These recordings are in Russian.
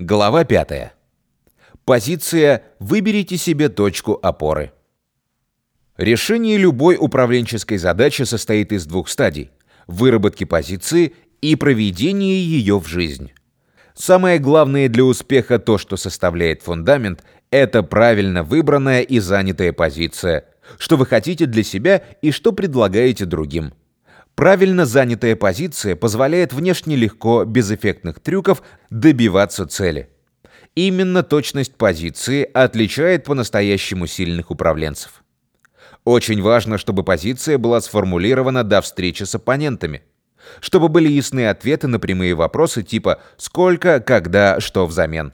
Глава 5. Позиция «Выберите себе точку опоры». Решение любой управленческой задачи состоит из двух стадий – выработки позиции и проведения ее в жизнь. Самое главное для успеха то, что составляет фундамент – это правильно выбранная и занятая позиция, что вы хотите для себя и что предлагаете другим. Правильно занятая позиция позволяет внешне легко, без эффектных трюков, добиваться цели. Именно точность позиции отличает по-настоящему сильных управленцев. Очень важно, чтобы позиция была сформулирована до встречи с оппонентами. Чтобы были ясны ответы на прямые вопросы типа «сколько», «когда», «что взамен».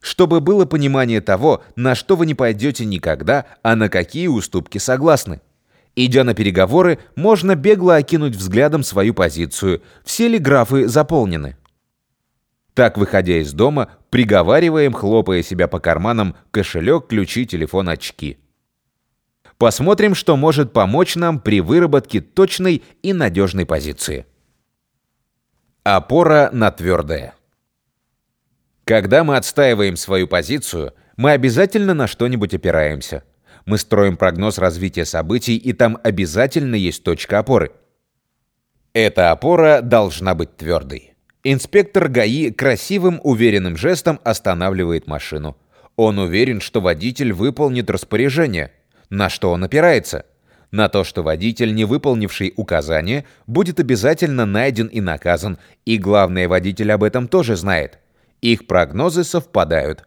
Чтобы было понимание того, на что вы не пойдете никогда, а на какие уступки согласны. Идя на переговоры, можно бегло окинуть взглядом свою позицию, все ли графы заполнены. Так, выходя из дома, приговариваем, хлопая себя по карманам, кошелек, ключи, телефон, очки. Посмотрим, что может помочь нам при выработке точной и надежной позиции. Опора на твердое. Когда мы отстаиваем свою позицию, мы обязательно на что-нибудь опираемся – мы строим прогноз развития событий, и там обязательно есть точка опоры. Эта опора должна быть твердой. Инспектор ГАИ красивым, уверенным жестом останавливает машину. Он уверен, что водитель выполнит распоряжение. На что он опирается? На то, что водитель, не выполнивший указание, будет обязательно найден и наказан, и главное, водитель об этом тоже знает. Их прогнозы совпадают.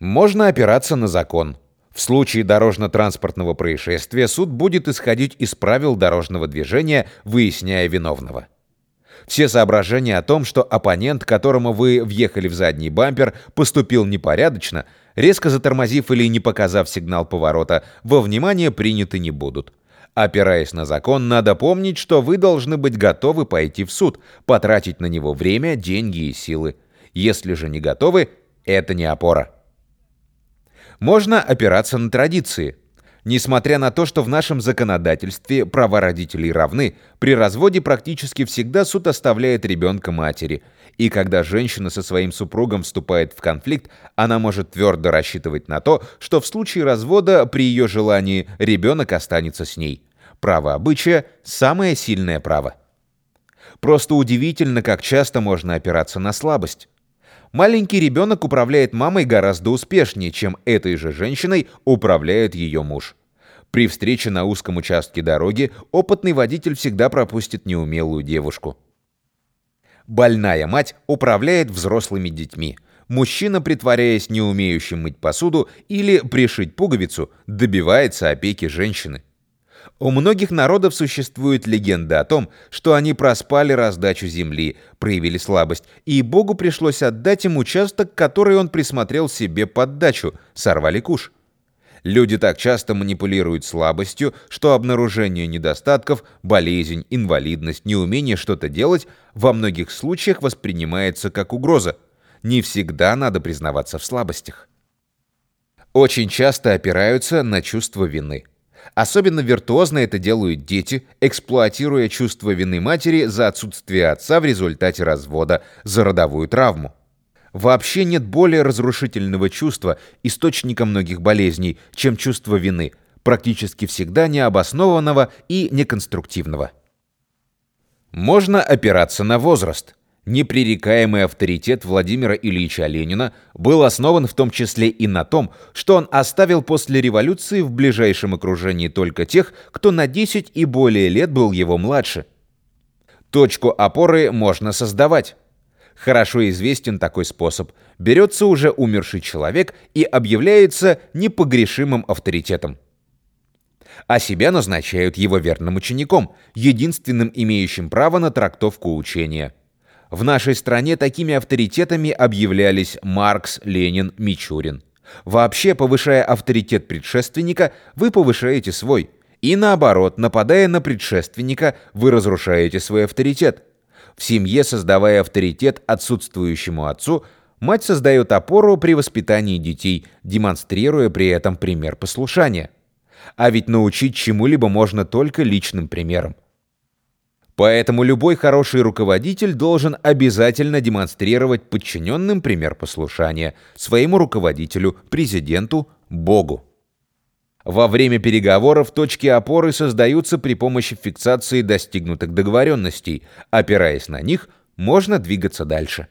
Можно опираться на закон. В случае дорожно-транспортного происшествия суд будет исходить из правил дорожного движения, выясняя виновного. Все соображения о том, что оппонент, которому вы въехали в задний бампер, поступил непорядочно, резко затормозив или не показав сигнал поворота, во внимание приняты не будут. Опираясь на закон, надо помнить, что вы должны быть готовы пойти в суд, потратить на него время, деньги и силы. Если же не готовы, это не опора. Можно опираться на традиции. Несмотря на то, что в нашем законодательстве права родителей равны, при разводе практически всегда суд оставляет ребенка матери. И когда женщина со своим супругом вступает в конфликт, она может твердо рассчитывать на то, что в случае развода при ее желании ребенок останется с ней. Право обычая – самое сильное право. Просто удивительно, как часто можно опираться на слабость. Маленький ребенок управляет мамой гораздо успешнее, чем этой же женщиной управляет ее муж. При встрече на узком участке дороги опытный водитель всегда пропустит неумелую девушку. Больная мать управляет взрослыми детьми. Мужчина, притворяясь не умеющим мыть посуду или пришить пуговицу, добивается опеки женщины. У многих народов существует легенда о том, что они проспали раздачу земли, проявили слабость, и Богу пришлось отдать им участок, который он присмотрел себе под дачу, сорвали куш. Люди так часто манипулируют слабостью, что обнаружение недостатков, болезнь, инвалидность, неумение что-то делать во многих случаях воспринимается как угроза. Не всегда надо признаваться в слабостях. Очень часто опираются на чувство вины. Особенно виртуозно это делают дети, эксплуатируя чувство вины матери за отсутствие отца в результате развода, за родовую травму. Вообще нет более разрушительного чувства, источника многих болезней, чем чувство вины, практически всегда необоснованного и неконструктивного. Можно опираться на возраст – Непререкаемый авторитет Владимира Ильича Ленина был основан в том числе и на том, что он оставил после революции в ближайшем окружении только тех, кто на 10 и более лет был его младше. Точку опоры можно создавать. Хорошо известен такой способ. Берется уже умерший человек и объявляется непогрешимым авторитетом. А себя назначают его верным учеником, единственным имеющим право на трактовку учения – в нашей стране такими авторитетами объявлялись Маркс, Ленин, Мичурин. Вообще, повышая авторитет предшественника, вы повышаете свой. И наоборот, нападая на предшественника, вы разрушаете свой авторитет. В семье, создавая авторитет отсутствующему отцу, мать создает опору при воспитании детей, демонстрируя при этом пример послушания. А ведь научить чему-либо можно только личным примером. Поэтому любой хороший руководитель должен обязательно демонстрировать подчиненным пример послушания своему руководителю, президенту, Богу. Во время переговоров точки опоры создаются при помощи фиксации достигнутых договоренностей. Опираясь на них, можно двигаться дальше.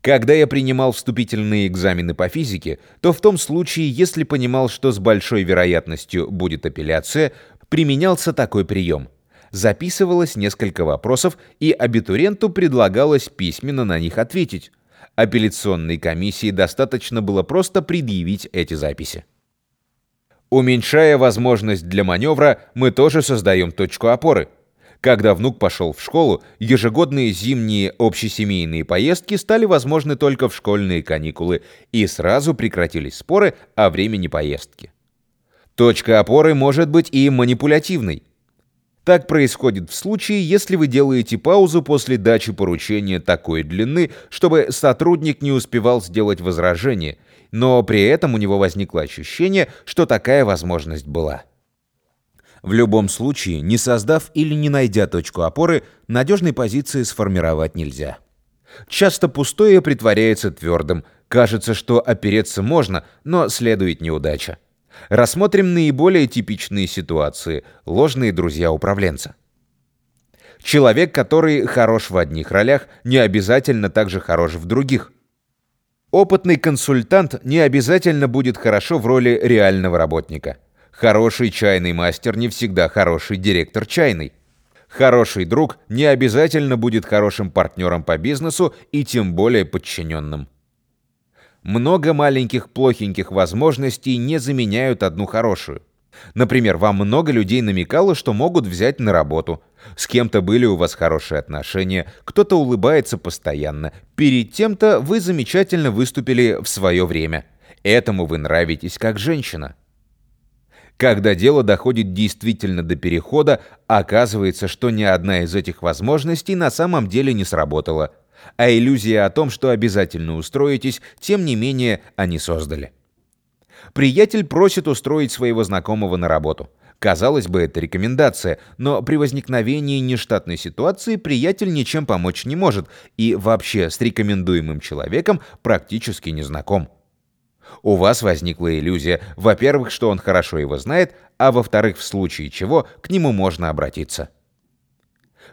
Когда я принимал вступительные экзамены по физике, то в том случае, если понимал, что с большой вероятностью будет апелляция, применялся такой прием. Записывалось несколько вопросов, и абитуриенту предлагалось письменно на них ответить. Апелляционной комиссии достаточно было просто предъявить эти записи. Уменьшая возможность для маневра, мы тоже создаем точку опоры. Когда внук пошел в школу, ежегодные зимние общесемейные поездки стали возможны только в школьные каникулы, и сразу прекратились споры о времени поездки. Точка опоры может быть и манипулятивной. Так происходит в случае, если вы делаете паузу после дачи поручения такой длины, чтобы сотрудник не успевал сделать возражение, но при этом у него возникло ощущение, что такая возможность была. В любом случае, не создав или не найдя точку опоры, надежной позиции сформировать нельзя. Часто пустое притворяется твердым, кажется, что опереться можно, но следует неудача. Рассмотрим наиболее типичные ситуации – ложные друзья управленца. Человек, который хорош в одних ролях, не обязательно также хорош в других. Опытный консультант не обязательно будет хорошо в роли реального работника. Хороший чайный мастер не всегда хороший директор чайной. Хороший друг не обязательно будет хорошим партнером по бизнесу и тем более подчиненным. Много маленьких плохеньких возможностей не заменяют одну хорошую. Например, вам много людей намекало, что могут взять на работу. С кем-то были у вас хорошие отношения, кто-то улыбается постоянно. Перед тем-то вы замечательно выступили в свое время. Этому вы нравитесь как женщина. Когда дело доходит действительно до перехода, оказывается, что ни одна из этих возможностей на самом деле не сработала – а иллюзия о том, что обязательно устроитесь, тем не менее они создали. Приятель просит устроить своего знакомого на работу. Казалось бы, это рекомендация, но при возникновении нештатной ситуации приятель ничем помочь не может и вообще с рекомендуемым человеком практически не знаком. У вас возникла иллюзия, во-первых, что он хорошо его знает, а во-вторых, в случае чего к нему можно обратиться.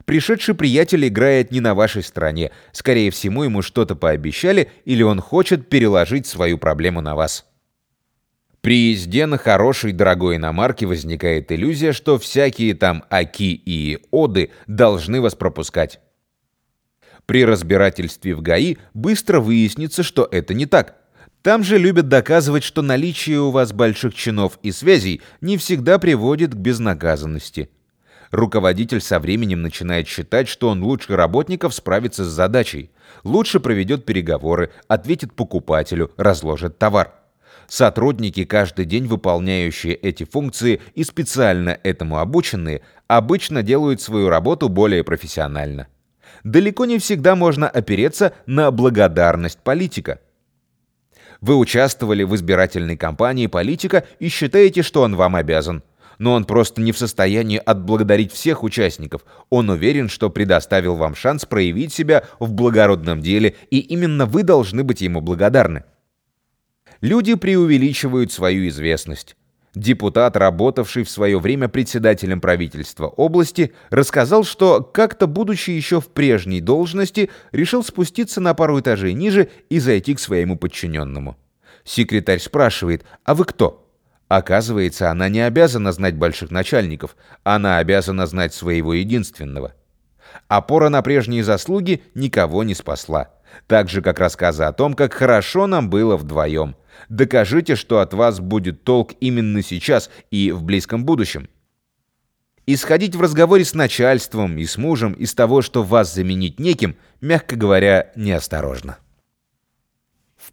Пришедший приятель играет не на вашей стороне. Скорее всего, ему что-то пообещали, или он хочет переложить свою проблему на вас. При езде на хорошей дорогой иномарке возникает иллюзия, что всякие там аки и оды должны вас пропускать. При разбирательстве в ГАИ быстро выяснится, что это не так. Там же любят доказывать, что наличие у вас больших чинов и связей не всегда приводит к безнаказанности руководитель со временем начинает считать, что он лучше работников справится с задачей, лучше проведет переговоры, ответит покупателю, разложит товар. Сотрудники, каждый день выполняющие эти функции и специально этому обученные, обычно делают свою работу более профессионально. Далеко не всегда можно опереться на благодарность политика. Вы участвовали в избирательной кампании политика и считаете, что он вам обязан но он просто не в состоянии отблагодарить всех участников. Он уверен, что предоставил вам шанс проявить себя в благородном деле, и именно вы должны быть ему благодарны. Люди преувеличивают свою известность. Депутат, работавший в свое время председателем правительства области, рассказал, что как-то, будучи еще в прежней должности, решил спуститься на пару этажей ниже и зайти к своему подчиненному. Секретарь спрашивает, а вы кто? Оказывается, она не обязана знать больших начальников, она обязана знать своего единственного. Опора на прежние заслуги никого не спасла. Так же, как рассказы о том, как хорошо нам было вдвоем. Докажите, что от вас будет толк именно сейчас и в близком будущем. Исходить в разговоре с начальством и с мужем из того, что вас заменить неким, мягко говоря, неосторожно.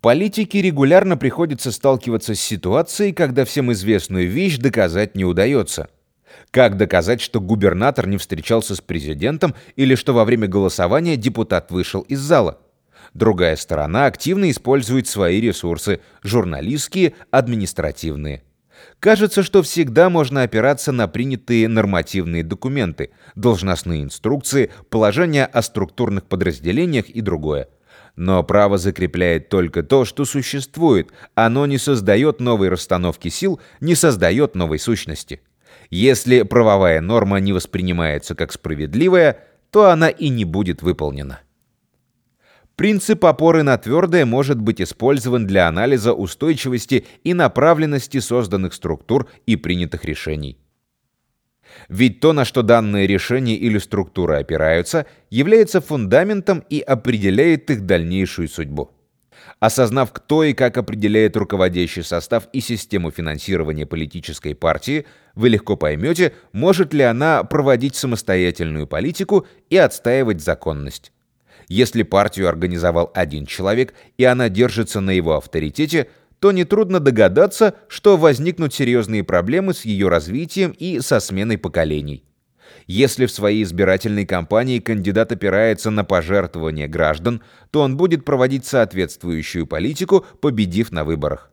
Политике регулярно приходится сталкиваться с ситуацией, когда всем известную вещь доказать не удается. Как доказать, что губернатор не встречался с президентом или что во время голосования депутат вышел из зала? Другая сторона активно использует свои ресурсы – журналистские, административные. Кажется, что всегда можно опираться на принятые нормативные документы, должностные инструкции, положения о структурных подразделениях и другое. Но право закрепляет только то, что существует, оно не создает новой расстановки сил, не создает новой сущности. Если правовая норма не воспринимается как справедливая, то она и не будет выполнена. Принцип опоры на твердое может быть использован для анализа устойчивости и направленности созданных структур и принятых решений. Ведь то, на что данные решения или структура опираются, является фундаментом и определяет их дальнейшую судьбу. Осознав, кто и как определяет руководящий состав и систему финансирования политической партии, вы легко поймете, может ли она проводить самостоятельную политику и отстаивать законность. Если партию организовал один человек, и она держится на его авторитете, то нетрудно догадаться, что возникнут серьезные проблемы с ее развитием и со сменой поколений. Если в своей избирательной кампании кандидат опирается на пожертвования граждан, то он будет проводить соответствующую политику, победив на выборах.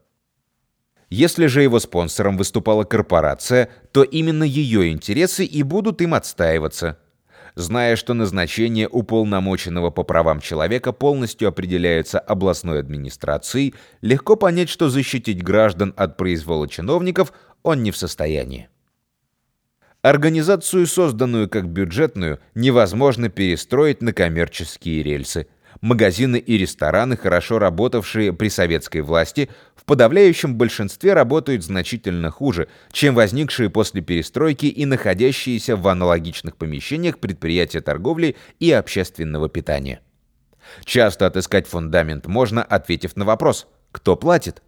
Если же его спонсором выступала корпорация, то именно ее интересы и будут им отстаиваться – зная, что назначение уполномоченного по правам человека полностью определяется областной администрацией, легко понять, что защитить граждан от произвола чиновников он не в состоянии. Организацию, созданную как бюджетную, невозможно перестроить на коммерческие рельсы – магазины и рестораны, хорошо работавшие при советской власти, в подавляющем большинстве работают значительно хуже, чем возникшие после перестройки и находящиеся в аналогичных помещениях предприятия торговли и общественного питания. Часто отыскать фундамент можно, ответив на вопрос «Кто платит?».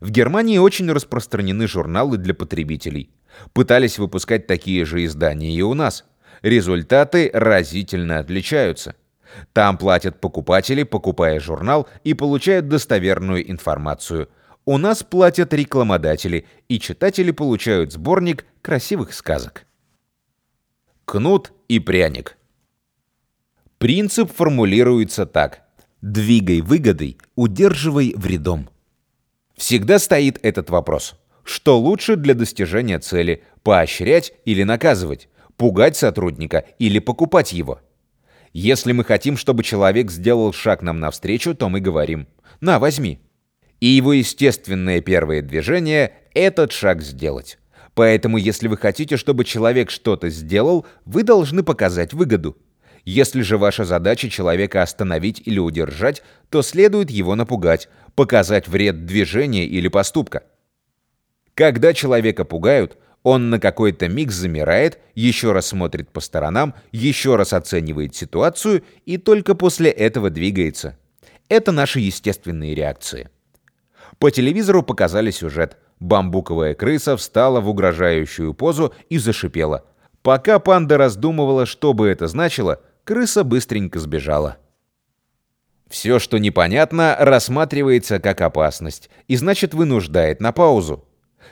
В Германии очень распространены журналы для потребителей. Пытались выпускать такие же издания и у нас. Результаты разительно отличаются. Там платят покупатели, покупая журнал, и получают достоверную информацию. У нас платят рекламодатели, и читатели получают сборник красивых сказок. Кнут и пряник. Принцип формулируется так. «Двигай выгодой, удерживай вредом». Всегда стоит этот вопрос. Что лучше для достижения цели – поощрять или наказывать, пугать сотрудника или покупать его – если мы хотим, чтобы человек сделал шаг нам навстречу, то мы говорим «на, возьми». И его естественное первое движение – этот шаг сделать. Поэтому, если вы хотите, чтобы человек что-то сделал, вы должны показать выгоду. Если же ваша задача человека остановить или удержать, то следует его напугать, показать вред движения или поступка. Когда человека пугают – он на какой-то миг замирает, еще раз смотрит по сторонам, еще раз оценивает ситуацию и только после этого двигается. Это наши естественные реакции. По телевизору показали сюжет. Бамбуковая крыса встала в угрожающую позу и зашипела. Пока панда раздумывала, что бы это значило, крыса быстренько сбежала. Все, что непонятно, рассматривается как опасность и значит вынуждает на паузу.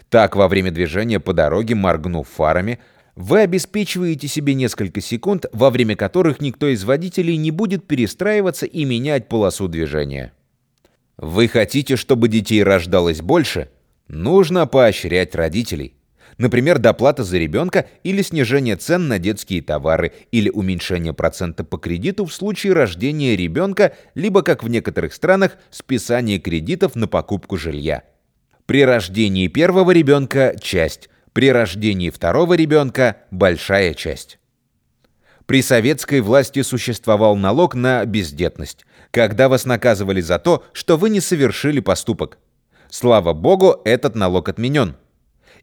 Так, во время движения по дороге, моргнув фарами, вы обеспечиваете себе несколько секунд, во время которых никто из водителей не будет перестраиваться и менять полосу движения. Вы хотите, чтобы детей рождалось больше? Нужно поощрять родителей. Например, доплата за ребенка или снижение цен на детские товары, или уменьшение процента по кредиту в случае рождения ребенка, либо, как в некоторых странах, списание кредитов на покупку жилья. При рождении первого ребенка – часть, при рождении второго ребенка – большая часть. При советской власти существовал налог на бездетность, когда вас наказывали за то, что вы не совершили поступок. Слава богу, этот налог отменен.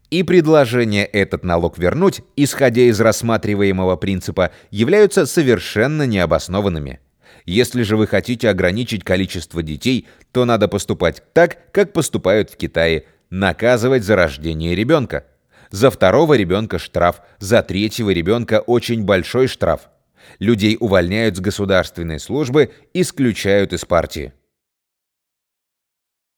И предложения этот налог вернуть, исходя из рассматриваемого принципа, являются совершенно необоснованными. Если же вы хотите ограничить количество детей, то надо поступать так, как поступают в Китае, наказывать за рождение ребенка. За второго ребенка штраф, за третьего ребенка очень большой штраф. Людей увольняют с государственной службы, исключают из партии.